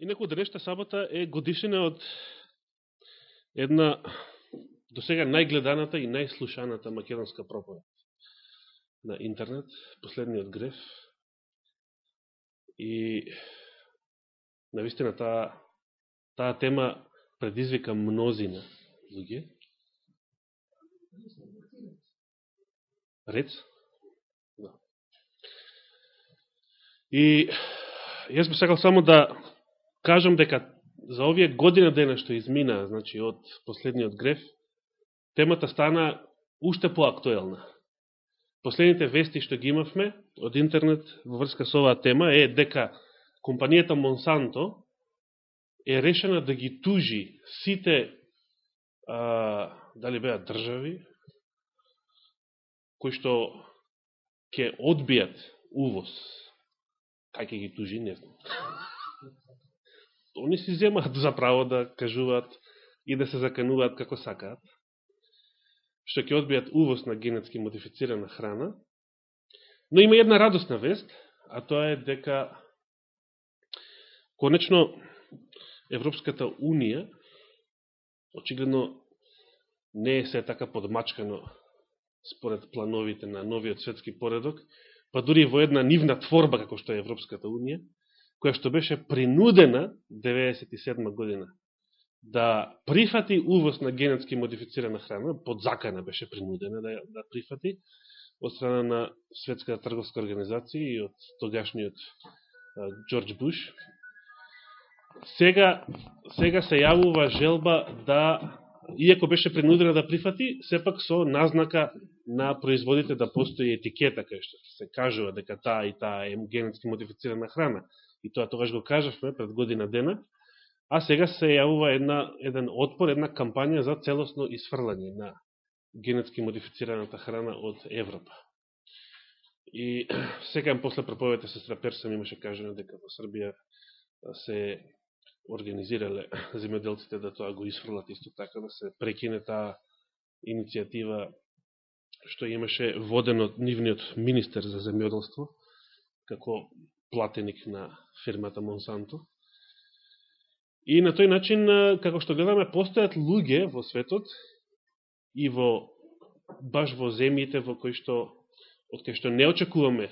Инако денешта сабота е годишнина од една до сега најгледаната и најслушаната македонска проповед на интернет, последниот греф. И навистина таа, таа тема предизвика мнозина луѓе. Рец? Да. И јас би сакал само да кажам дека за овие година дена што измина, значи од последниот греф, темата стана уште поактуелна. Последните вести што ги имавме од интернет во врска со оваа тема е дека компанијата Монсанто е решена да ги тужи сите а, дали беа држави кои што ќе одбијат увоз. Кај ќе ги тужи, не знам они си земаат за право да кажуваат и да се закануваат како сакаат, што ќе одбијат увоз на генетски модифицирана храна. Но има една радосна вест, а тоа е дека конечно Европската Унија очигледно не е се така подмачкано според плановите на новиот светски поредок, па дури во една нивна творба како што е Европската Унија, која што беше принудена 97 година да прифати увоз на генетски модифицирана храна, под закана беше принудена да, да прифати, од страна на Светската трговска организација и од тогашниот Джордж Буш. Сега, сега се јавува желба да, иако беше принудена да прифати, сепак со назнака на производите да постои етикета, кај што се кажува дека таа и таа е генетски модифицирана храна и тоа тогаш го кажавме пред година дена, а сега се јавува една, еден отпор, една кампања за целосно исфрлање на генетски модифицираната храна од Европа. И секајам после проповете сестра Персам имаше кажено дека во Србија се организирале земјоделците да тоа го исфрлат исто така, да се прекине таа иницијатива што имаше воден од нивниот министер за земјоделство, како платеник на фирмата Монсанто. И на тој начин, како што гледаме, постојат луѓе во светот и во баш во земјите во кои што од кои што не очекуваме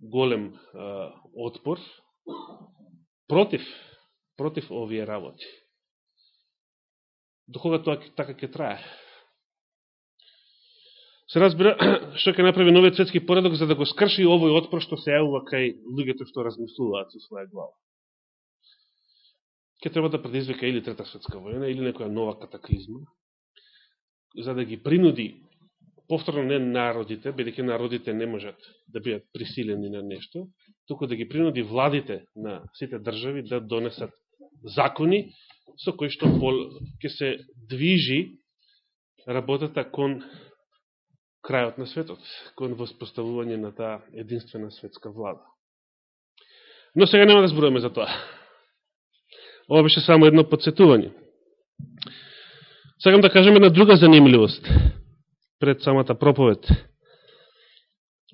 голем а, отпор против против овие работи. До кога тоа така ќе трае? Се разбира што ќе направи новиот светски поредок за да го скрши овој отпор што се јавува кај луѓето што размислуваат со своја глава. Ке треба да предизвика или трета светска војна или некоја нова катаклизма за да ги принуди повторно не народите, бидејќи народите не можат да бидат присилени на нешто, туку да ги принуди владите на сите држави да донесат закони со кои што ќе се движи работата кон крајот на светот, кон воспоставување на таа единствена светска влада. Но сега нема да зборуваме за тоа. Ова беше само едно подсетување. Сакам да кажем една друга занимливост пред самата проповед.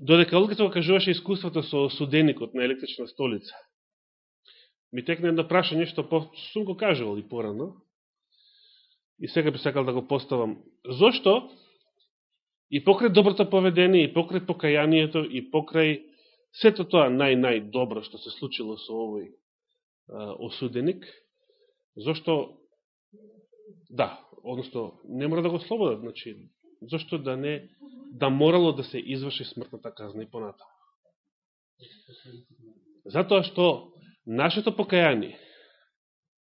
Додека Олгата го кажуваше искуството со суденикот на електрична столица, ми текне едно прашање што по... сум го кажувал и порано, и сега би сакал да го поставам. Зошто И покрај доброто поведение, и покрај покајанието, и покрај сето тоа нај-најдобро што се случило со овој а, осуденик, зашто, да, одnosno, не мора да го слободат, значи, зашто да не, да морало да се изврши смртната казна и понатаму. Затоа што нашето покаяние,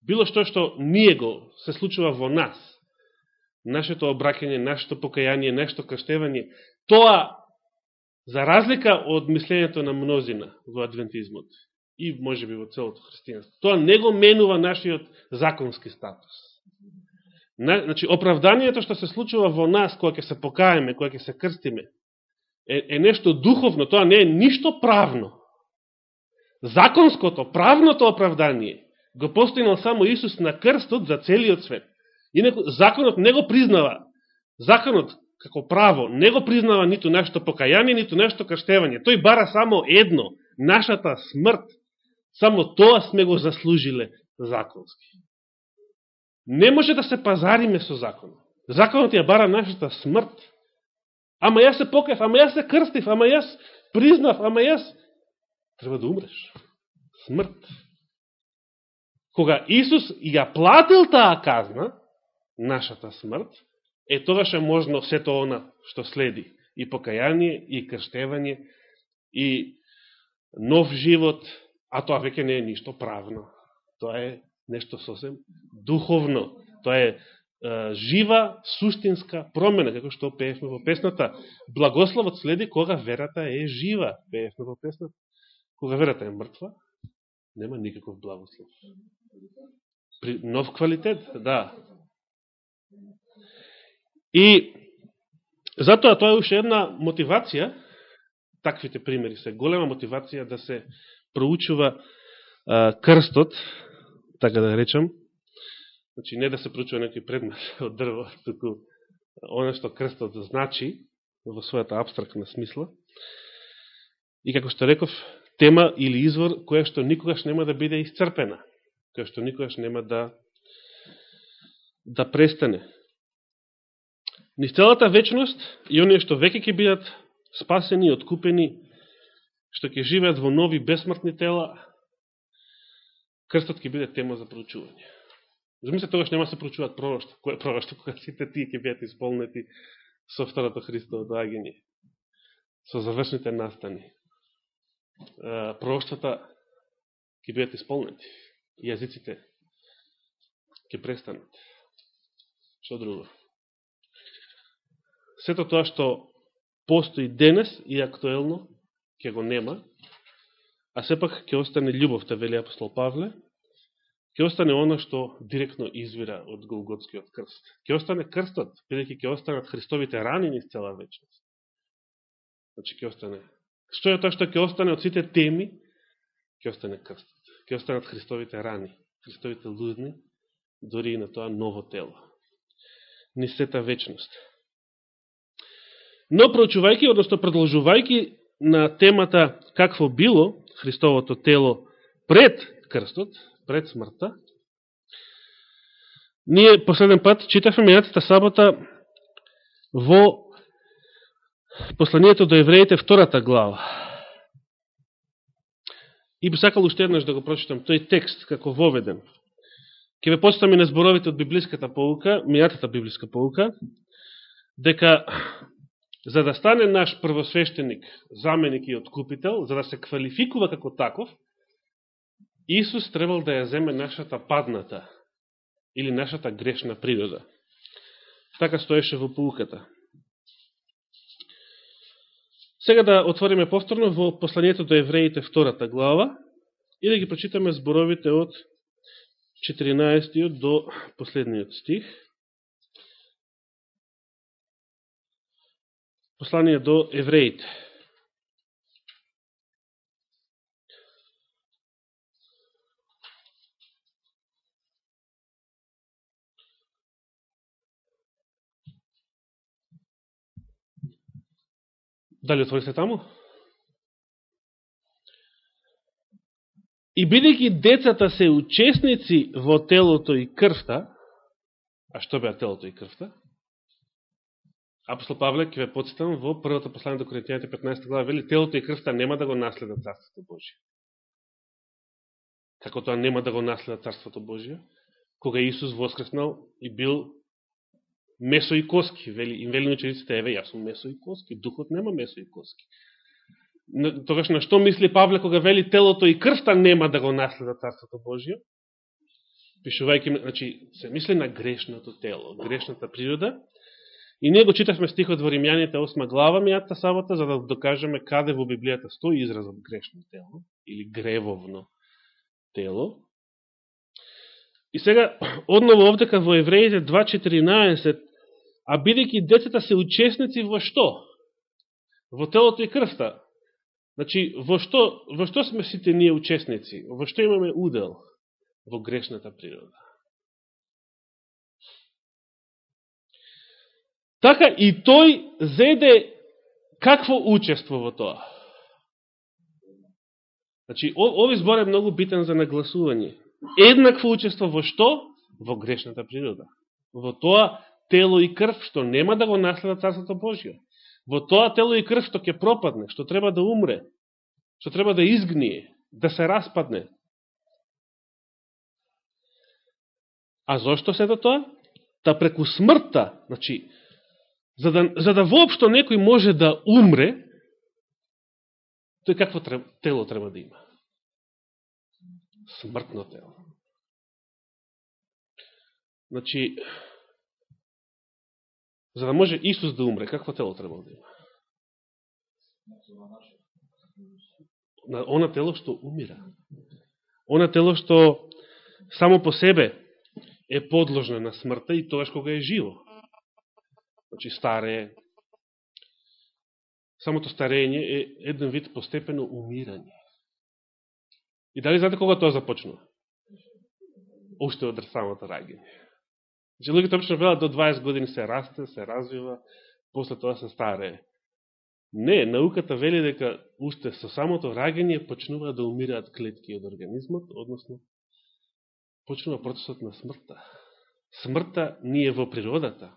било што што ние го се случува во нас, нашето обракење, нашето покаяние, нашето каштевање, тоа, за разлика од мислењето на мнозина во адвентизмот и може би во целото христијанство, тоа не го менува нашиот законски статус. Значи, оправданието што се случува во нас, кога ќе се покаеме, кога ќе се крстиме, е, е нешто духовно, тоа не е ништо правно. Законското, правното оправдание го постигнал само Исус на крстот за целиот свет. Инако, законот не го признава. Законот, како право, не го признава ниту нашето покаяние, ниту нашето каштевање. Тој бара само едно, нашата смрт. Само тоа сме го заслужиле законски. Не може да се пазариме со законот. Законот ја бара нашата смрт. Ама јас се покаев, ама јас се крстив, ама јас признав, ама јас... Треба да умреш. Смрт. Кога Исус ја платил таа казна, нашата смрт, е тогаш е можно сето она што следи. И покаяние, и крштевање, и нов живот, а тоа веќе не е ништо правно. Тоа е нешто сосем духовно. Тоа е, е жива, суштинска промена, како што пеевме во песната. Благословот следи кога верата е жива, пеевме во песната. Кога верата е мртва, нема никаков благослов. При нов квалитет, да. И затоа тоа е уште една мотивација, таквите примери се голема мотивација да се проучува а, крстот, така да речам, значи не да се проучува некој предмет од дрво, туку оно што крстот значи во својата абстрактна смисла. И како што реков, тема или извор која што никогаш нема да биде исцрпена, која што никогаш нема да да престане. Низ целата вечност и оние што веќе ќе бидат спасени, откупени, што ќе живеат во нови бесмртни тела, крстот ќе биде тема за проучување. Замисле, тогаш нема да се проучуваат пророќства. Кој е кога сите тие ќе бидат исполнети со второто Христово доаѓање, со завршните настани. Пророќствата ќе бидат исполнети. Јазиците ќе престанат. Што друго? сето тоа што постои денес и актуелно, ќе го нема, а сепак ќе остане љубовта, вели апостол Павле, ќе остане оно што директно извира од Голготскиот крст. Ќе остане крстот, бидејќи ќе останат Христовите рани с цела вечност. Значи ќе остане. Што е тоа што ќе остане од сите теми? Ќе остане крстот. Ќе останат Христовите рани, Христовите лудни, дори и на тоа ново тело. Ни сета вечност. Но проучувајќи, одnosno продолжувајќи на темата какво било Христовото тело пред крстот, пред смртта, ние последен пат читавме мејатата сабота во посланието до евреите втората глава. И би сакал уште еднаш да го прочитам тој текст како воведен. Ке ве почитам на зборовите од библиската поука, мијатата библиска поука, дека за да стане наш првосвещеник, заменик и откупител, за да се квалификува како таков, Исус требал да ја земе нашата падната или нашата грешна природа. Така стоеше во поуката. Сега да отвориме повторно во посланието до евреите втората глава и да ги прочитаме зборовите од 14 до последниот стих. Послание до евреите. Дали отворите таму? И бидејќи децата се учесници во телото и крвта, а што беа телото и крвта? Апостол Павле ќе ве подсетам во првото послание до Коринтијаните 15 глава вели телото и крвта нема да го наследат Царството Божие. Како тоа нема да го наследат Царството Божие, кога Исус воскреснал и бил месо и коски, вели, им вели учениците, еве, јас сум месо и коски, духот нема месо и коски. Тогаш на што мисли Павле кога вели телото и крвта нема да го наследа Царството Божие? Пишувајќи, значи, се мисли на грешното тело, грешната природа, И ние го читавме стихот во Римјаните 8 глава мијата сабота, за да докажеме каде во Библијата стои изразот грешно тело, или гревовно тело. И сега, одново овдека во Евреите 2.14, а бидејќи децата се учесници во што? Во телото и крвта. Значи, во што, во што сме сите ние учесници? Во што имаме удел? Во грешната природа. Така и тој зеде какво учество во тоа. Значи, овој збор е многу битен за нагласување. еднакво учество во што? Во грешната природа. Во тоа тело и крв што нема да го наследа Царството Божие. Во тоа тело и крв што ќе пропадне, што треба да умре, што треба да изгние, да се распадне. А зошто се до тоа? Та преку смртта, значи, за да, за да воопшто некој може да умре, тој какво тело треба да има? Смртно тело. Значи, за да може Исус да умре, какво тело треба да има? На она тело што умира. Она тело што само по себе е подложно на смртта и тоа кога е живо. Значи старее. Самото старење е еден вид постепено умирање. И дали знаете кога тоа започнува? Уште од самото раѓање. Значи, луѓето обично велат до 20 години се расте, се развива, после тоа се старее. Не, науката вели дека уште со самото раѓање почнува да умираат клетки од организмот, односно почнува процесот на смртта. Смртта ни е во природата.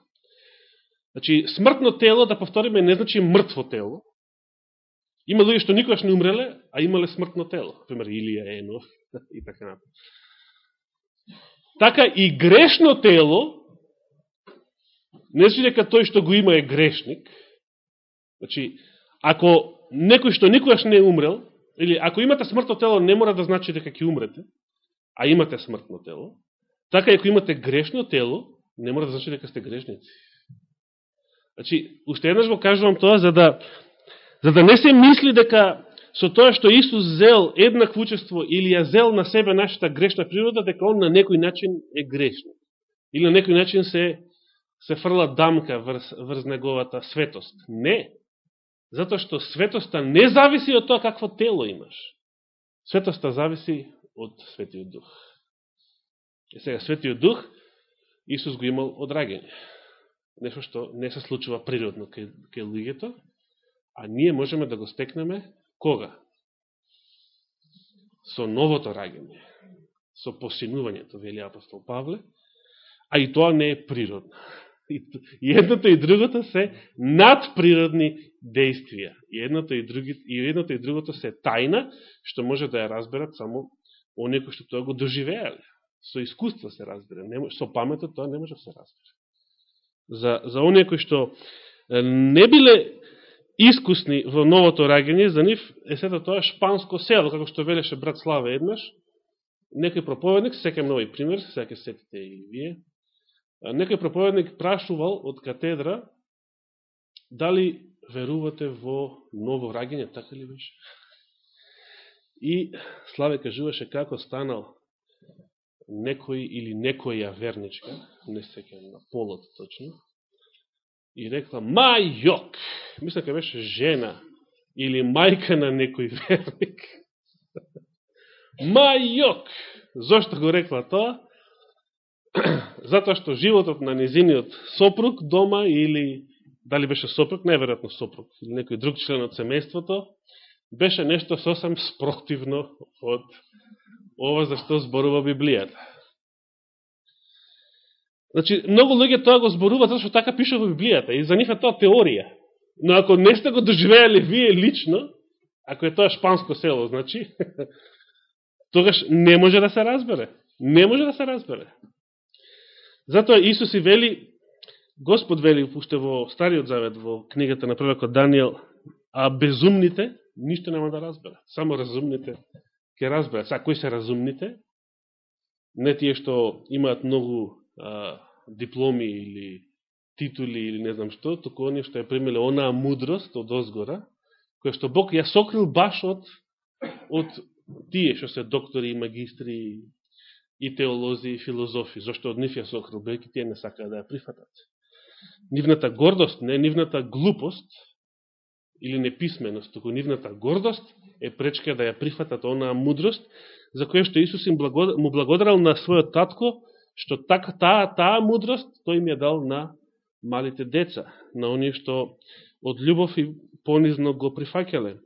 Значи, смртно тело, да повториме, не значи мртво тело. Има луѓе што никогаш не умреле, а имале смртно тело. Пример, Илија Енов и така натаму. Така и грешно тело, не значи дека тој што го има е грешник. Значи, ако некој што никогаш не е умрел, или ако имате смртно тело, не мора да значи дека ќе умрете, а имате смртно тело, така и ако имате грешно тело, не мора да значи дека сте грешници. Значи, уште еднаш го кажувам тоа, за да, за да не се мисли дека со тоа што Исус зел еднакво учество или ја зел на себе нашата грешна природа, дека он на некој начин е грешник. Или на некој начин се, се фрла дамка врз, врз неговата светост. Не. Затоа што светоста не зависи од тоа какво тело имаш. Светоста зависи од Светиот Дух. И сега, Светиот Дух, Исус го имал од раѓање. Нешто што не се случува природно кај, кај луѓето, а ние можеме да го стекнеме кога? Со новото раѓање, со посинувањето, вели апостол Павле, а и тоа не е природно. И едното и другото се надприродни действија. И едното и, други, и едното и другото се тајна, што може да ја разберат само оние кои што тоа го доживеале. Со искуство се разбере, не, со паметот тоа не може да се разбере. За, за оние кои што не биле искусни во новото раѓање, за нив е сето тоа шпанско село, како што велеше брат Слава еднаш, некој проповедник, секам нови пример, сега ќе сетите и вие, некој проповедник прашувал од катедра дали верувате во ново раѓање, така ли беше? И Славе кажуваше како станал некој или некоја верничка, не секам на полот точно, и рекла, мајок, мисля ка беше жена, или мајка на некој верник. мајок! Зошто го рекла тоа? Затоа што животот на незиниот сопруг дома, или дали беше сопруг, неверојатно сопруг, или некој друг член од семејството, беше нешто сосем спротивно од ова за што зборува Библијата. Значи, многу луѓе тоа го зборуваат зашто така пише во Библијата и за нив е тоа теорија. Но ако не сте го доживеали вие лично, ако е тоа шпанско село, значи, тогаш не може да се разбере. Не може да се разбере. Затоа Исус и вели, Господ вели, уште во Стариот Завет, во книгата на првакот Данијел, а безумните ништо нема да разберат. Само разумните ќе разберат. Са, кои се разумните? Не тие што имаат многу а, дипломи или титули или не знам што, току оние што ја примеле онаа мудрост од озгора, која што Бог ја сокрил баш од, од тие што се доктори и магистри и теолози и филозофи. Зошто од нив ја сокрил, бејќи тие не сакаат да ја прифатат. Нивната гордост, не нивната глупост, или неписменост, туку нивната гордост е пречка да ја прифатат онаа мудрост, за која што Исус им му благодарал на својот татко, што така таа таа мудрост тој им ја дал на малите деца, на оние што од љубов и понизно го прифакеле.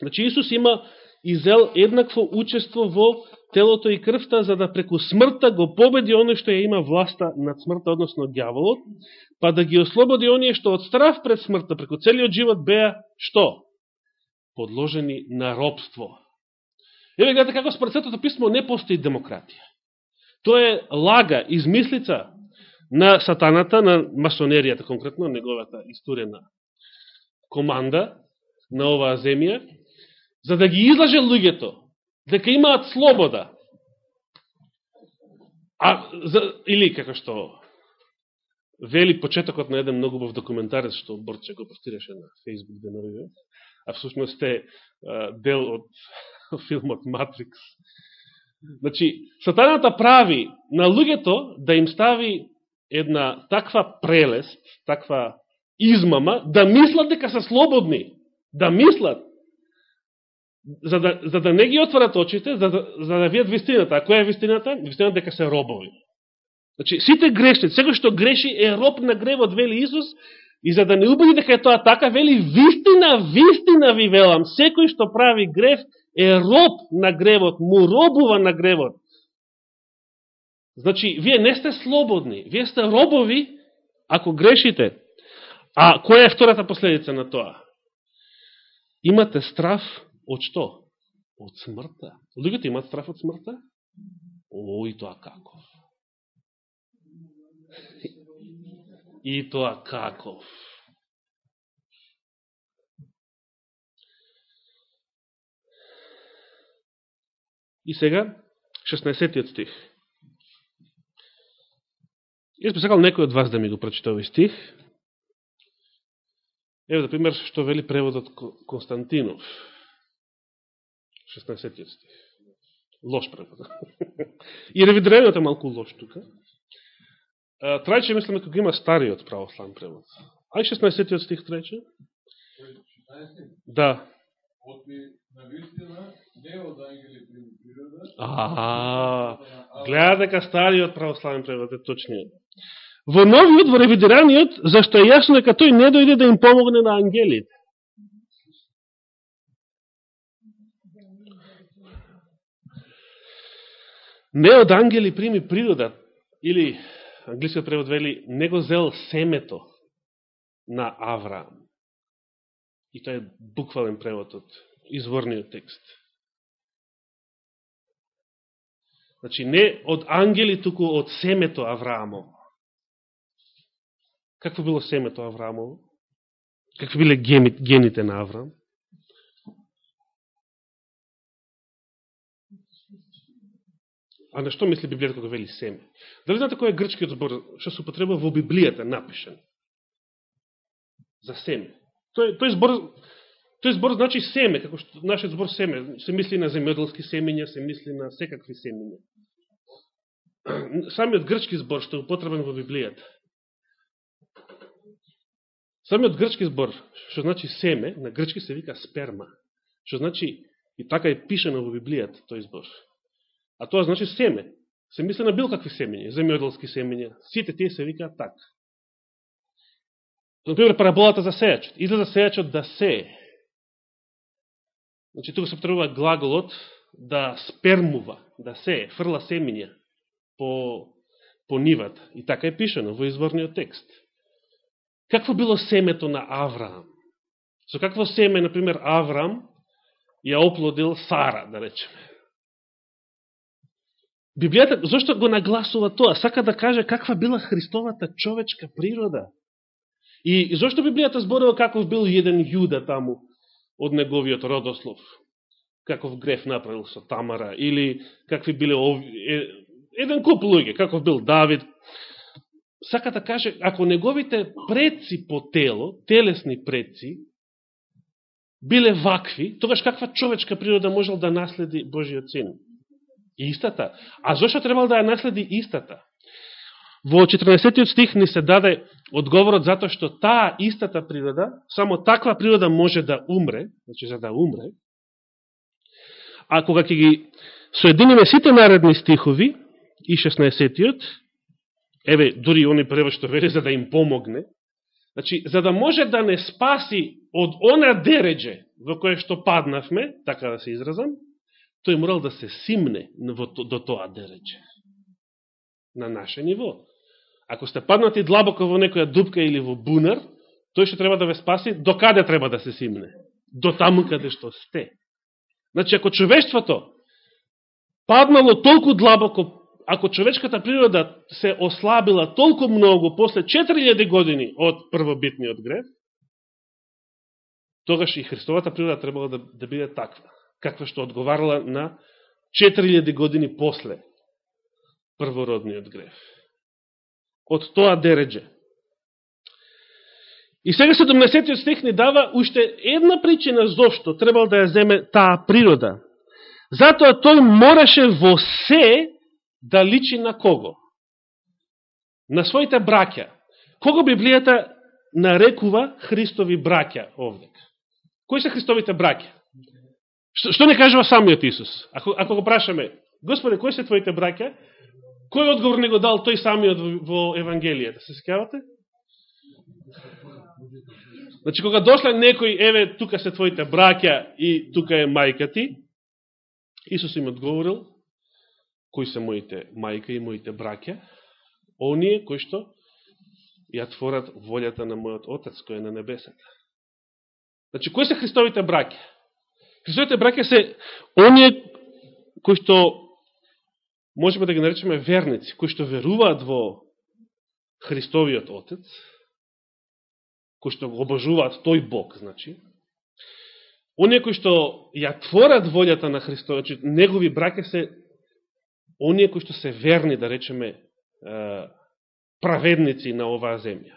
Значи Исус има изел еднакво учество во телото и крвта, за да преку смртта го победи оној што ја има власта над смртта, односно гјаволот, па да ги ослободи оние што од страв пред смртта, преку целиот живот беа, што? Подложени на робство. Еве гледате како според Светото писмо не постои демократија. Тоа е лага, измислица на сатаната, на масонеријата конкретно, неговата истурена команда на оваа земја, за да ги излаже луѓето, дека имаат слобода. А, за, или како што вели почетокот на еден многу бов документарец што Борче го постираше на Facebook да деновиве, а всушност е дел од филмот Матрикс. Значи, сатаната прави на луѓето да им стави една таква прелест, таква измама, да мислат дека се слободни, да мислат, за да, за да не ги отворат очите, за да, за да видат вистината. А која е вистината? Вистината дека се робови. Значи, сите грешни, сега што греши е роб на гревот, вели Исус, и за да не убеди дека е тоа така, вели, вистина, вистина ви велам, секој што прави грев е роб на гревот, му робува на гревот. Значи, вие не сте слободни, вие сте робови ако грешите. А која е втората последица на тоа? Имате страф од што? Од смртта. Луѓето имат страф од смртта? О, и тоа каков. И тоа каков. И сега, 16 стих. Јас би сакал некој од вас да ми го прочита овој стих. Ево, да пример, што вели преводот Константинов. 16 стих. Лош превод. И ревидреното е малку лош тука. Трајче мислиме како има стариот православен превод. Ај 16 стих трајче? Да. Не од ангели природа. Аа, гледа дека стариот православен превод е точниот. Во новиот, во ревидираниот, зашто е јасно дека тој не дојде да им помогне на ангелите. Не од ангели прими природа, или англискиот превод вели, не го зел семето на Авраам. И тоа е буквален превод од изворниот текст. Значи, не од ангели, туку од семето Авраамово. Какво било семето Авраамово? Какви биле гените на Авраам? А на што мисли Библијата кога вели семе? Дали знаете кој е грчкиот збор што се употреба во Библијата напишен? За семе. Тој, тој збор тој збор значи семе, како што нашиот збор семе, се мисли на земјоделски семења, се мисли на секакви семења. Самиот грчки збор што е употребен во Библијата Самиот грчки збор, што значи семе, на грчки се вика сперма. Што значи, и така е пишено во Библијата тој збор. А тоа значи семе. Се мисли на бил какви семења, земјоделски семења. Сите тие се викаат така. Например, параболата за сејачот. Излеза сејачот да се. Значи, тука се потребува глаголот да спермува, да се, фрла семиња по, по нивата. И така е пишено во изворниот текст. Какво било семето на Авраам? Со какво семе, например, Авраам ја оплодил Сара, да речеме? Библијата, зашто го нагласува тоа? Сака да каже каква била Христовата човечка природа. И зашто Библијата зборува каков бил еден јуда таму од неговиот родослов? Каков греф направил со Тамара? Или какви биле ов... Еден куп луѓе, каков бил Давид, сака да каже, ако неговите предци по тело, телесни предци, биле вакви, тогаш каква човечка природа можел да наследи Божиот син? Истата. А зашто требал да ја наследи истата? Во 14 стих ни се даде одговорот затоа што таа истата природа, само таква природа може да умре, значи за да умре, а кога ќе ги соединиме сите наредни стихови и 16-тиот, еве, дури они превод што вели за да им помогне, значи, за да може да не спаси од она дереже во кое што паднавме, така да се изразам, тој морал да се симне до тоа дереđе. На наше ниво. Ако сте паднати длабоко во некоја дупка или во бунар, тој што треба да ве спаси, до каде треба да се симне? До таму каде што сте. Значи, ако човештвото паднало толку длабоко, ако човечката природа се ослабила толку многу после 4000 години од првобитниот греф, тогаш и Христовата природа требала да, да биде таква, каква што одговарала на 4000 години после првородниот греф од тоа дередже. И сега 17 стих ни дава уште една причина зошто требал да ја земе таа природа. Затоа тој мораше во се да личи на кого? На своите браќа. Кого Библијата нарекува Христови браќа овдек? Кои се Христовите браќа? Што, што не кажува самиот Исус? Ако, ако го прашаме, Господе, кои се твоите браќа? Кој одговор не го дал тој самиот во Евангелијата? Се секавате? Значи, кога дошла некој, еве, тука се твоите браќа и тука е мајка ти, Исус им одговорил, кои се моите мајка и моите браќа, оние кои што ја творат волјата на мојот Отец, кој е на небесата. Значи, кои се Христовите браќа? Христовите браќа се оние кои што можеме да ги наречеме верници, кои што веруваат во Христовиот Отец, кои што го обожуваат тој Бог, значи, оние кои што ја творат волјата на Христовиот, значи, негови браке се оние кои што се верни, да речеме, праведници на оваа земја.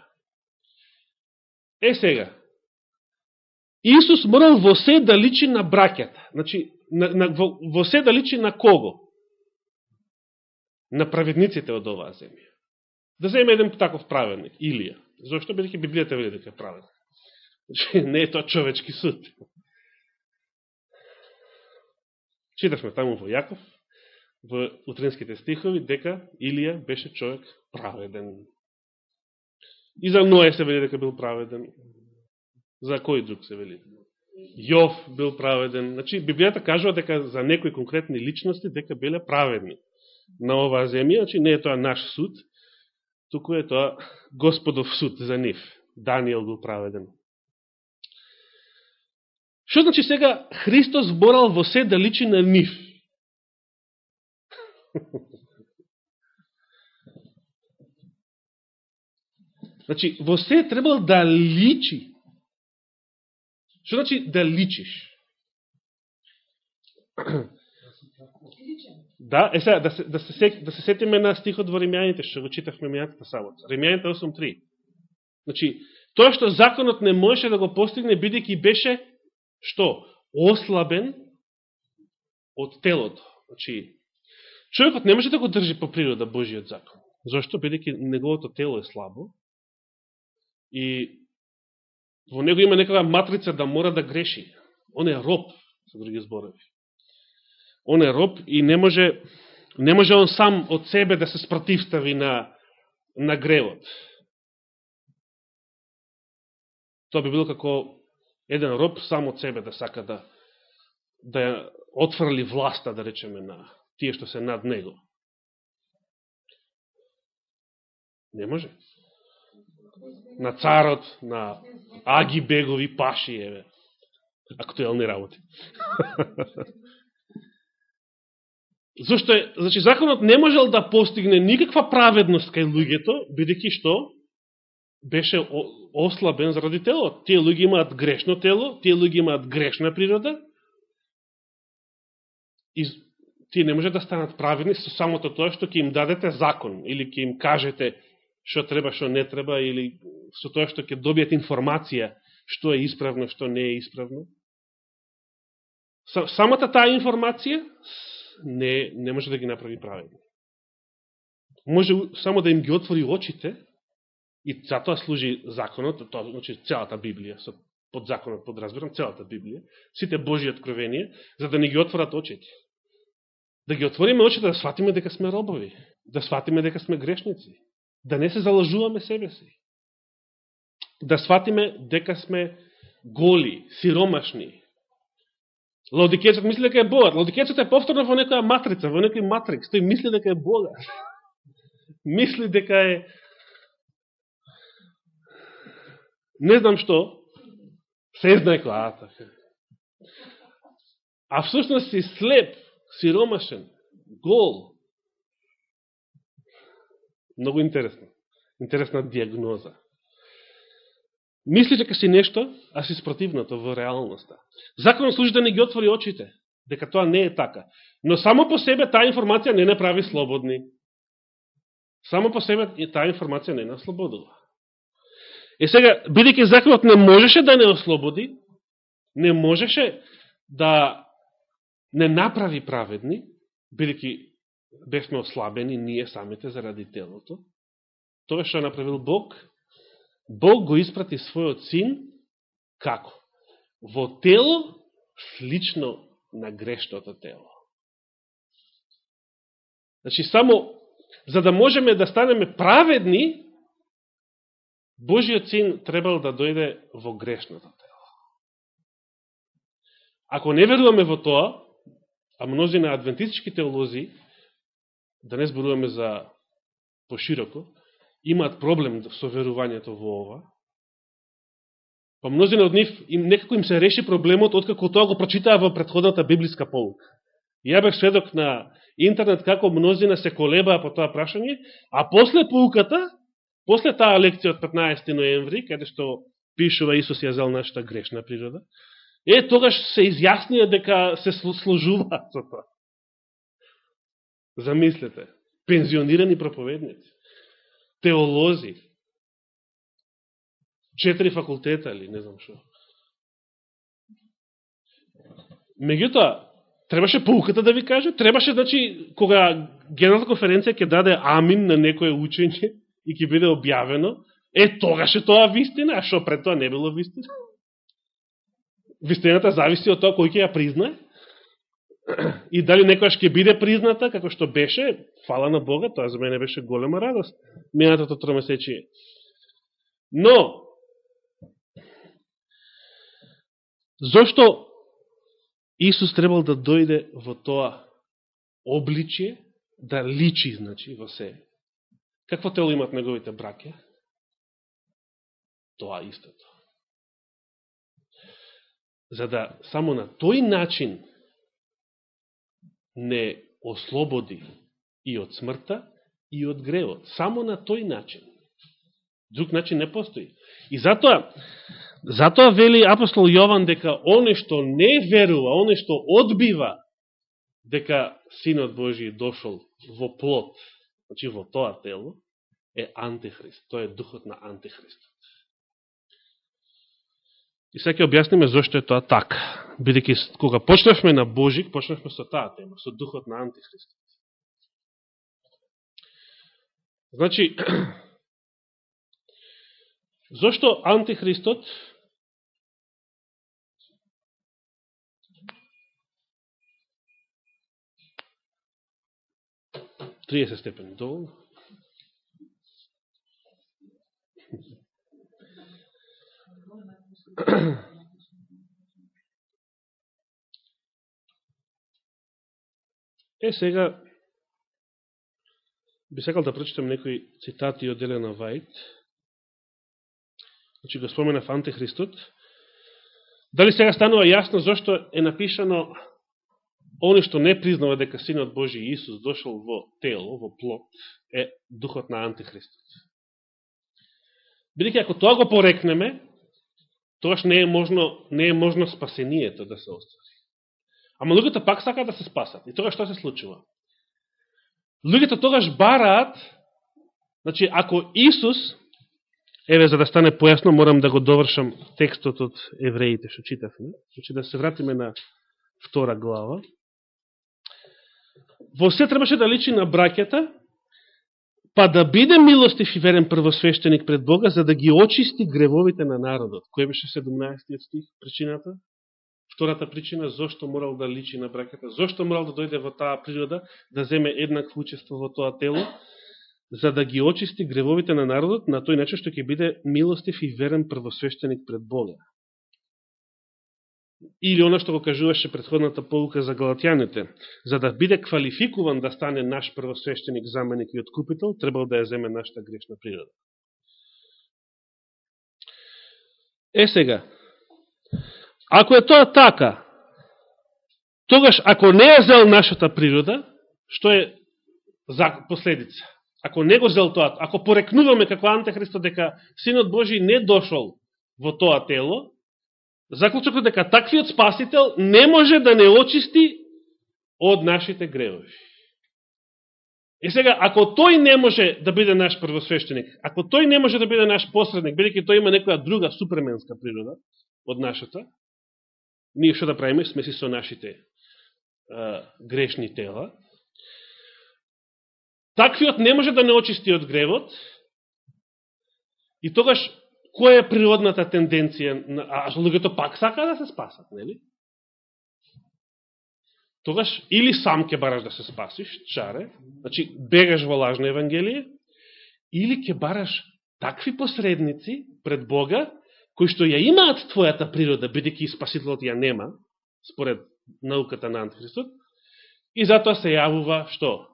Е сега, Исус морал во се да личи на браќата, Значи, на, на, во, во се да личи на кого? На праведниците од оваа земја. Да земе еден таков праведник, Илија. Зошто бидеќи Библијата вели дека е праведник? Значи, не е тоа човечки суд. Читавме таму во Јаков, во утринските стихови, дека Илија беше човек праведен. И за ное се вели дека бил праведен. За кој друг се вели? Јов бил праведен. Значи, Библијата кажува дека за некои конкретни личности дека биле праведни на оваа земја, значи не е тоа наш суд, туку е тоа Господов суд за нив. Данијел бил праведен. Што значи сега Христос борал во се да личи на нив? значи, во се требал да личи. Што значи да личиш? Значи, Да, е сега, да се, да, се, да се сетиме на стихот во Римјаните, што го читавме мијатата сабот. Римјаните 8.3. Значи, тоа што законот не можеше да го постигне, бидејќи беше, што? Ослабен од телото. Значи, човекот не може да го држи по природа Божиот закон. Зошто? Бидејќи неговото тело е слабо и во него има некаква матрица да мора да греши. Он е роб, со други зборови он е роб и не може, не може он сам од себе да се спротивстави на, на гревот. Тоа би било како еден роб сам од себе да сака да, да отфрли власта, да речеме, на тие што се над него. Не може. На царот, на аги бегови паши, еве, актуелни работи. Зошто е, значи, законот не можел да постигне никаква праведност кај луѓето, бидејќи што беше ослабен заради тело. Тие луѓе имаат грешно тело, тие луѓе имаат грешна природа, и тие не може да станат праведни со самото тоа што ќе им дадете закон, или ќе им кажете што треба, што не треба, или со тоа што ќе добијат информација што е исправно, што не е исправно. Самата таа информација не, не може да ги направи праведни. Може само да им ги отвори очите и затоа служи законот, тоа значи целата Библија, со под законот подразбирам целата Библија, сите Божи откровенија, за да не ги отворат очите. Да ги отвориме очите, да сватиме дека сме робови, да сватиме дека сме грешници, да не се залажуваме себе си, да сватиме дека сме голи, сиромашни, Лаодикецот мисли дека е богат. Лаодикецот е повторно во некоја матрица, во некој матрикс. Тој мисли дека е богат. мисли дека е... Не знам што. Се знае која. А, а всушност си слеп, сиромашен, гол. Многу интересно. Интересна диагноза. Мисли дека си нешто, а си спротивното во реалноста. Законот служи да не ги отвори очите, дека тоа не е така. Но само по себе таа информација не направи слободни. Само по себе таа информација не наслободува. Е сега, бидеќи законот не можеше да не ослободи, не можеше да не направи праведни, бидеќи бевме ослабени ние самите заради телото, тоа што направил Бог, Бог го испрати својот син, како? Во тело, слично на грешното тело. Значи, само за да можеме да станеме праведни, Божиот син требал да дојде во грешното тело. Ако не веруваме во тоа, а мнози на адвентистички теолози, да не зборуваме за пошироко, имаат проблем со верувањето во ова, па мнозина од нив им, некако им се реши проблемот откако тоа го прочитаа во предходната библиска полука. Ја бех сведок на интернет како мнозина се колебаа по тоа прашање, а после полуката, после таа лекција од 15. ноември, каде што пишува Исус ја зел нашата грешна природа, е, тогаш се изјаснија дека се служуваат со тоа. Замислете, пензионирани проповедници теолози, четири факултета или не знам што. Меѓутоа, требаше поуката да ви каже, требаше, значи, кога генерална конференција ќе даде амин на некое учење и ќе биде објавено, е, тогаш е тоа вистина, а што пред тоа не било вистина? Вистината зависи од тоа кој ќе ја признае и дали некојаш ќе биде призната, како што беше, фала на Бога, тоа за мене беше голема радост, минатото тромесечие. Но, зошто Исус требал да дојде во тоа обличие, да личи, значи, во се? Какво тело имат неговите браке? Тоа истото. За да само на тој начин не ослободи и од смртта, и од гревот. Само на тој начин. Друг начин не постои. И затоа, затоа вели апостол Јован дека оне што не верува, оне што одбива дека Синот Божи дошол во плот, значи во тоа тело, е антихрист. Тоа е духот на антихристот. И сега ќе објасниме зашто е тоа така. Бидеќи кога почнавме на Божик, почнавме со таа тема, со духот на антихристот. Значи, зашто антихристот Триесет степени доволно. Е, сега, би сакал да прочитам некои цитати од Елена Вајт. Значи, го споменав Антихристот. Дали сега станува јасно зашто е напишано они што не признава дека Синот Божи Исус дошол во тело, во плот, е духот на Антихристот. Бидеќи ако тоа го порекнеме, тогаш не е можно, не е можно спасението да се оствари. Ама луѓето пак сакаат да се спасат. И тогаш што се случува? Луѓето тогаш бараат, значи, ако Исус, еве, за да стане појасно, морам да го довршам текстот од евреите, што читавме. Значи, да се вратиме на втора глава. Во се требаше да личи на бракета, па да биде милостив и верен првосвещеник пред Бога, за да ги очисти гревовите на народот. Кој беше 17 стих, причината? Втората причина, зошто морал да личи на браката, зошто морал да дојде во таа природа, да земе еднакво учество во тоа тело, за да ги очисти гревовите на народот, на тој начин што ќе биде милостив и верен првосвещеник пред Бога. или оно што го кажуваше предходната полука за галатјаните, за да биде квалификуван да стане наш првосвещеник, заменик и откупител, требал да ја земе нашата грешна природа. Е сега, ако е тоа така, тогаш ако не е зел нашата природа, што е за последица? Ако не го зел тоа, ако порекнуваме како Антехристо дека Синот Божи не дошол во тоа тело, заклучокот дека таквиот спасител не може да не очисти од нашите гревови. И сега, ако тој не може да биде наш првосвещеник, ако тој не може да биде наш посредник, бидеќи тој има некоја друга суперменска природа од нашата, ние што да правиме, сме си со нашите а, грешни тела, таквиот не може да не очисти од гревот, и тогаш која е природната тенденција, а луѓето пак сака да се спасат, нели? Тогаш или сам ќе бараш да се спасиш, чаре, значи бегаш во лажно евангелие, или ќе бараш такви посредници пред Бога, кои што ја имаат твојата природа, бидеќи спасителот ја нема, според науката на Антихристот, и затоа се јавува што?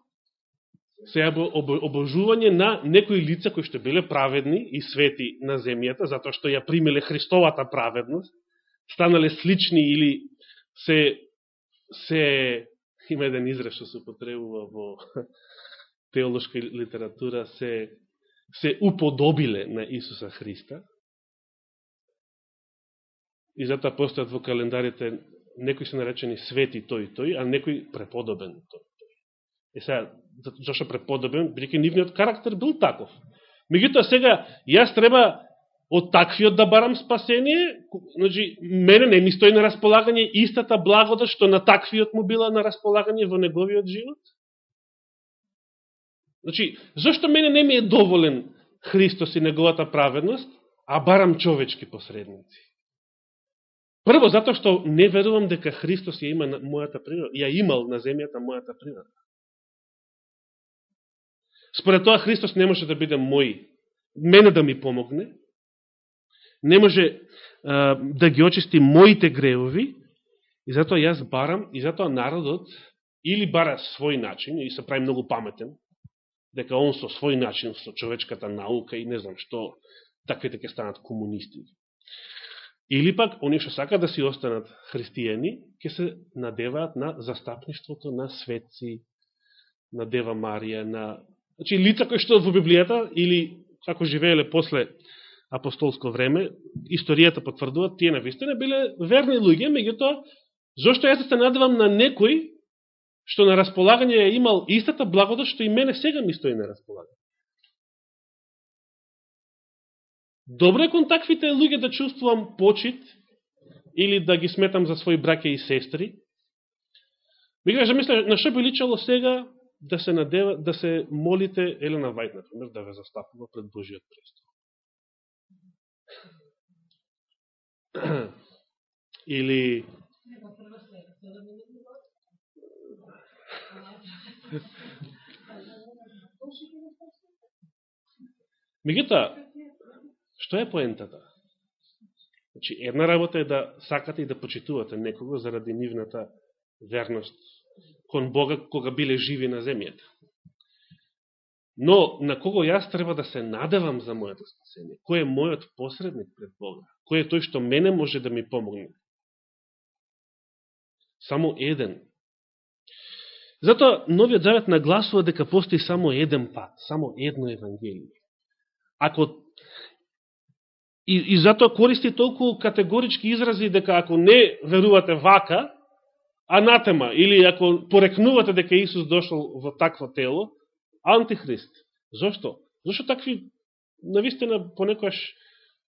се обожување на некои лица кои што биле праведни и свети на земјата, затоа што ја примеле Христовата праведност, станале слични или се, се има еден израз што се употребува во теолошка литература, се, се уподобиле на Исуса Христа. И затоа постојат во календарите некои се наречени свети тој и тој, а некои преподобен тој. и тој. Е сега, зашто преподобен, бидеќи нивниот карактер бил таков. Меѓутоа сега, јас треба од таквиот да барам спасение, значи, мене не ми стои на располагање истата благодат што на таквиот му била на располагање во неговиот живот? Значи, зашто мене не ми е доволен Христос и неговата праведност, а барам човечки посредници? Прво, затоа што не верувам дека Христос ја има на мојата природа, ја имал на земјата мојата природа. Според тоа Христос не може да биде мој, мене да ми помогне, не може а, да ги очисти моите гревови, и затоа јас барам, и затоа народот или бара свој начин, и се прави многу паметен, дека он со свој начин, со човечката наука и не знам што, таквите ќе станат комунисти. Или пак, они што сака да си останат христијани, ќе се надеваат на застапништвото на светци, на Дева Марија, на Значи, лица кои што во Библијата, или како живееле после апостолско време, историјата потврдува, тие навистина биле верни луѓе, меѓутоа, зашто јас да се надевам на некој што на располагање е имал истата благодат, што и мене сега ми стои на располагање. Добро е кон таквите луѓе да чувствувам почит или да ги сметам за своји браке и сестри. Меѓутоа, мисля, на што би личало сега да се надева, да се молите Елена Вајд, например, да ве застапува пред Божиот престол. Или Мегуто, што е поентата? Значи, една работа е да сакате и да почитувате некого заради нивната верност кон Бога кога биле живи на земјата. Но на кого јас треба да се надевам за моето спасение? Кој е мојот посредник пред Бога? Кој е тој што мене може да ми помогне? Само еден. Затоа Новиот Завет нагласува дека постои само еден пат, само едно Евангелие. Ако и, и затоа користи толку категорички изрази дека ако не верувате вака, анатема, или ако порекнувате дека Исус дошол во такво тело, антихрист. Зошто? Зошто такви, навистина, понекојаш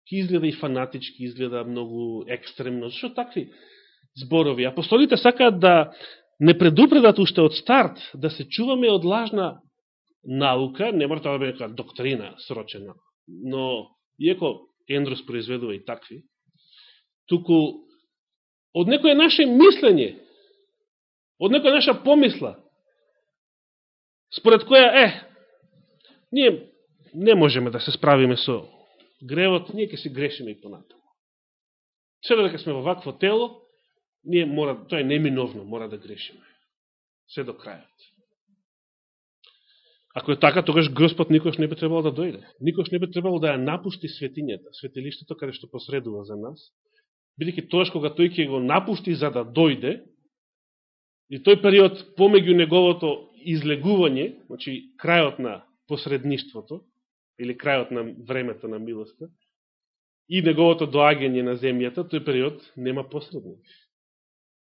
ќе изгледа и фанатички, изгледа многу екстремно. Зошто такви зборови? Апостолите сакаат да не предупредат уште од старт, да се чуваме од лажна наука, не мора да биде доктрина срочена, но иеко Ендрос произведува и такви, туку од некоје наше мислење, од некоја наша помисла, според која, е, ние не можеме да се справиме со гревот, ние ќе се грешиме и понатаму. Седа дека сме во вакво тело, ние мора, тоа е неминовно, мора да грешиме. Се до крајот. Ако е така, тогаш Господ никош не би требало да дојде. Никош не би требало да ја напушти светињата, светилиштето каде што посредува за нас, бидеќи тоаш кога тој ќе го напушти за да дојде, и тој период помеѓу неговото излегување, значи крајот на посредништвото, или крајот на времето на милоста, и неговото доаѓање на земјата, тој период нема посредник.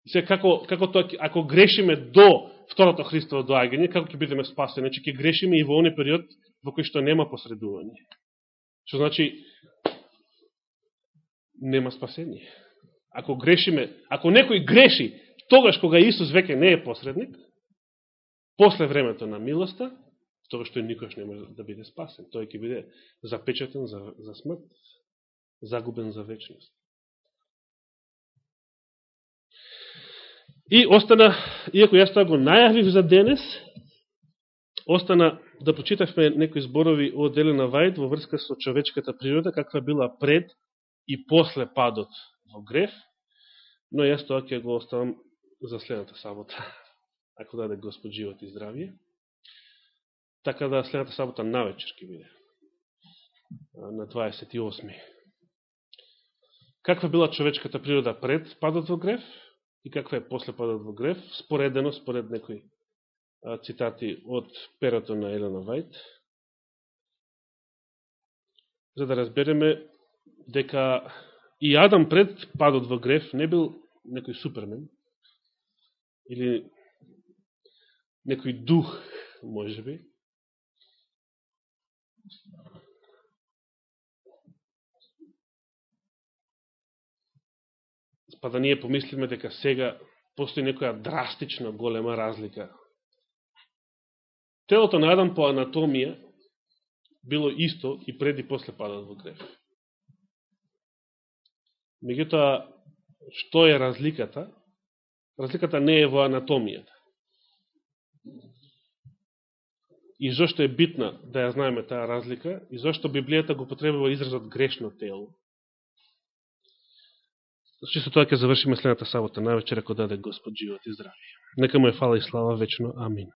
Се како, како тоа, ако грешиме до второто Христово доаѓање, како ќе бидеме спасени? Значи, ќе грешиме и во оне период во кој што нема посредување. Што значи, нема спасение. Ако грешиме, ако некој греши, тогаш кога Исус веќе не е посредник, после времето на милоста, тогаш тој никош не може да биде спасен. Тој ќе биде запечатен за, за смрт, загубен за вечност. И остана, иако јас тоа го најавив за денес, остана да почитавме некои зборови од Елена Вајд во врска со човечката природа, каква била пред и после падот во греф, но јас тоа ќе го оставам за следната сабота, ако даде Господ живот и здравје. Така да следната сабота на вечер ќе биде, на 28. Каква била човечката природа пред падот во греф? И каква е после падот во греф, споредено според некои цитати од перото на Елена Вајт, за да разбереме дека и Адам пред падот во греф не бил некој супермен, или некој дух, може би, па да ние помислиме дека сега постои некоја драстична голема разлика. Телото на Адам по анатомија било исто и преди и после падот во греф. Меѓутоа, што е разликата? Разликата не е во анатомијата. И зашто е битна да ја знаеме таа разлика, и зашто Библијата го потребува изразот грешно тело. Чисто тоа ќе завршиме следната сабота, навечер, ако даде Господ живот и здравје. Нека му е фала и слава вечно. Амин.